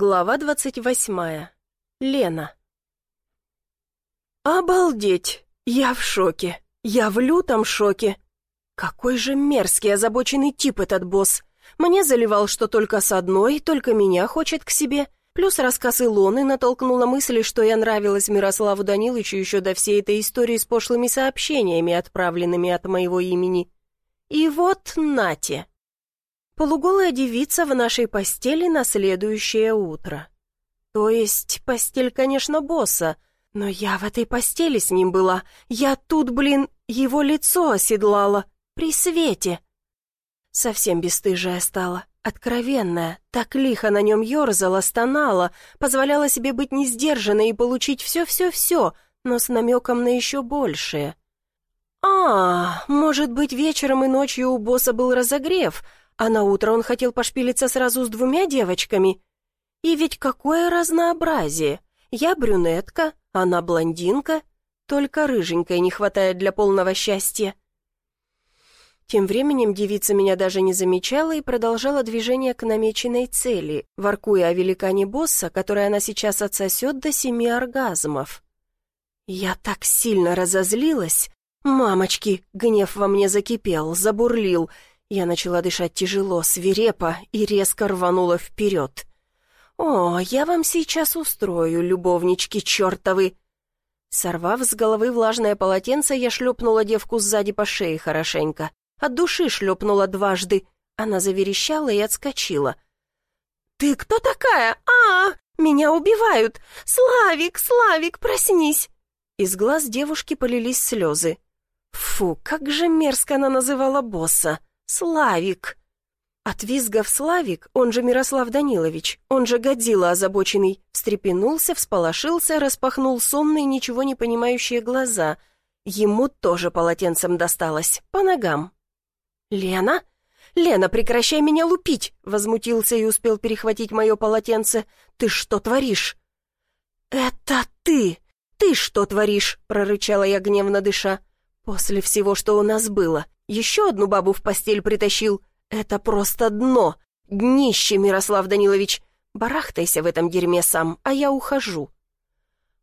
Глава двадцать восьмая. Лена. «Обалдеть! Я в шоке! Я в лютом шоке! Какой же мерзкий, озабоченный тип этот босс! Мне заливал, что только с одной, только меня хочет к себе, плюс рассказ Илоны натолкнула мысли, что я нравилась Мирославу Даниловичу еще до всей этой истории с пошлыми сообщениями, отправленными от моего имени. И вот нате!» Полуголая девица в нашей постели на следующее утро. То есть постель, конечно, босса, но я в этой постели с ним была. Я тут, блин, его лицо оседлала, при свете. Совсем бесстыжая стала, откровенная, так лихо на нем ерзала, стонала, позволяла себе быть несдержанной и получить все-все-все, но с намеком на еще большее. А, может быть, вечером и ночью у босса был разогрев — а на утро он хотел пошпилиться сразу с двумя девочками. И ведь какое разнообразие! Я брюнетка, она блондинка, только рыженькой не хватает для полного счастья. Тем временем девица меня даже не замечала и продолжала движение к намеченной цели, воркуя о великане босса, который она сейчас отсосет до семи оргазмов. Я так сильно разозлилась. Мамочки, гнев во мне закипел, забурлил, я начала дышать тяжело, свирепо и резко рванула вперед. «О, я вам сейчас устрою, любовнички чертовы!» Сорвав с головы влажное полотенце, я шлепнула девку сзади по шее хорошенько. От души шлепнула дважды. Она заверещала и отскочила. «Ты кто такая? а, -а, -а Меня убивают! Славик, Славик, проснись!» Из глаз девушки полились слезы. Фу, как же мерзко она называла босса. «Славик!» От визгов Славик, он же Мирослав Данилович, он же Годзилла озабоченный, встрепенулся, всполошился, распахнул сонные, ничего не понимающие глаза. Ему тоже полотенцем досталось, по ногам. «Лена? Лена, прекращай меня лупить!» Возмутился и успел перехватить мое полотенце. «Ты что творишь?» «Это ты! Ты что творишь?» прорычала я гневно дыша. «После всего, что у нас было, еще одну бабу в постель притащил. Это просто дно. Днище, Мирослав Данилович. Барахтайся в этом дерьме сам, а я ухожу».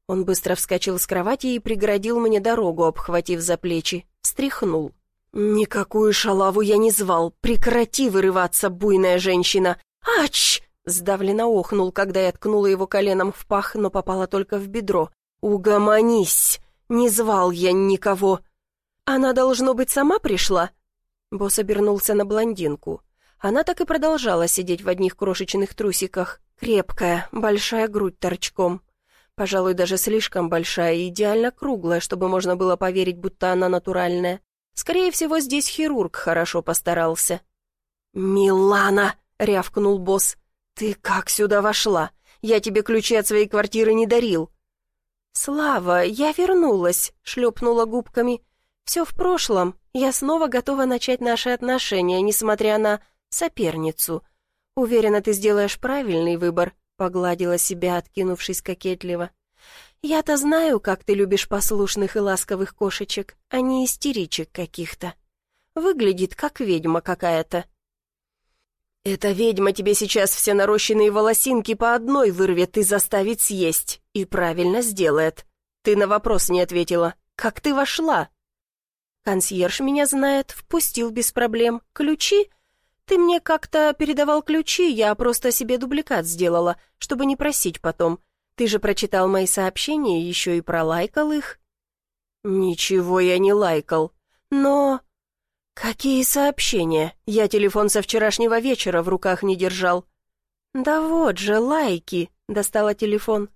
Он быстро вскочил с кровати и преградил мне дорогу, обхватив за плечи. Стряхнул. «Никакую шалаву я не звал. Прекрати вырываться, буйная женщина. Ач!» Сдавленно охнул, когда я ткнула его коленом в пах, но попала только в бедро. «Угомонись! Не звал я никого!» «Она, должно быть, сама пришла?» Босс обернулся на блондинку. Она так и продолжала сидеть в одних крошечных трусиках. Крепкая, большая грудь торчком. Пожалуй, даже слишком большая и идеально круглая, чтобы можно было поверить, будто она натуральная. Скорее всего, здесь хирург хорошо постарался. «Милана!» — рявкнул босс. «Ты как сюда вошла? Я тебе ключи от своей квартиры не дарил». «Слава, я вернулась», — шлепнула губками. Все в прошлом. Я снова готова начать наши отношения, несмотря на соперницу. Уверена, ты сделаешь правильный выбор», — погладила себя, откинувшись кокетливо. «Я-то знаю, как ты любишь послушных и ласковых кошечек, а не истеричек каких-то. Выглядит, как ведьма какая-то». «Эта ведьма тебе сейчас все нарощенные волосинки по одной вырвет и заставит съесть. И правильно сделает. Ты на вопрос не ответила. Как ты вошла?» Консьерж меня знает, впустил без проблем. Ключи? Ты мне как-то передавал ключи, я просто себе дубликат сделала, чтобы не просить потом. Ты же прочитал мои сообщения, еще и пролайкал их. Ничего я не лайкал. Но... Какие сообщения? Я телефон со вчерашнего вечера в руках не держал. Да вот же, лайки. Достала телефон.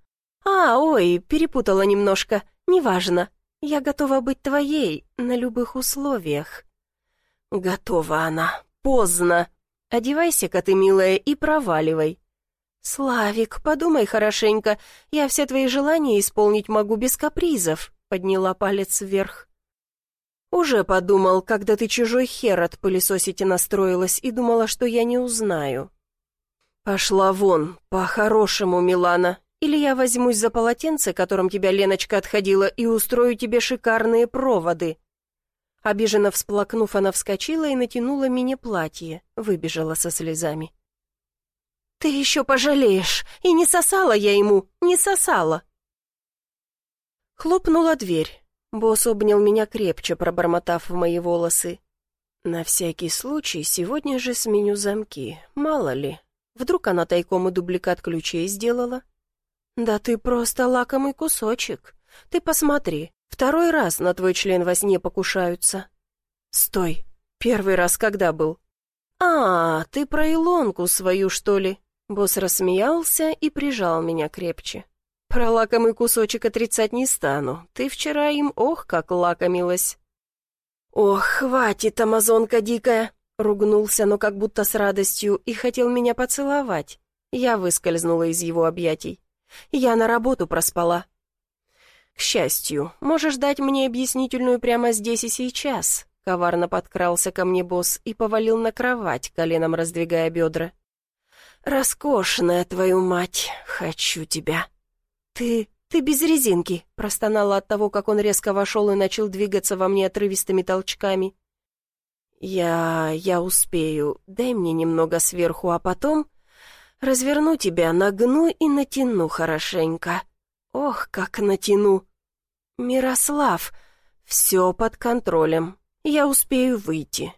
А, ой, перепутала немножко. Неважно. Я готова быть твоей на любых условиях». «Готова она. Поздно. Одевайся-ка ты, милая, и проваливай». «Славик, подумай хорошенько. Я все твои желания исполнить могу без капризов», — подняла палец вверх. «Уже подумал, когда ты чужой хер от пылесосить настроилась и думала, что я не узнаю». «Пошла вон, по-хорошему, Милана, или я возьмусь за полотенце, которым тебя Леночка отходила, и устрою тебе шикарные проводы». Обиженно всплакнув, она вскочила и натянула мини-платье, выбежала со слезами. Ты еще пожалеешь. И не сосала я ему, не сосала. Хлопнула дверь. Босс обнял меня крепче, пробормотав в мои волосы. На всякий случай сегодня же сменю замки, мало ли. Вдруг она тайком и дубликат ключей сделала? Да ты просто лакомый кусочек. Ты посмотри, второй раз на твой член во сне покушаются. Стой, первый раз когда был? А, ты про Илонку свою, что ли? Босс рассмеялся и прижал меня крепче. Про лакомый кусочек отрицать не стану. Ты вчера им ох, как лакомилась. «Ох, хватит, амазонка дикая!» Ругнулся, но как будто с радостью, и хотел меня поцеловать. Я выскользнула из его объятий. Я на работу проспала. «К счастью, можешь дать мне объяснительную прямо здесь и сейчас», коварно подкрался ко мне босс и повалил на кровать, коленом раздвигая бедра. «Роскошная, твою мать, хочу тебя!» «Ты «Ты без резинки», — простонала от того, как он резко вошел и начал двигаться во мне отрывистыми толчками. «Я... я успею. Дай мне немного сверху, а потом разверну тебя, нагну и натяну хорошенько. Ох, как натяну!» «Мирослав, все под контролем. Я успею выйти.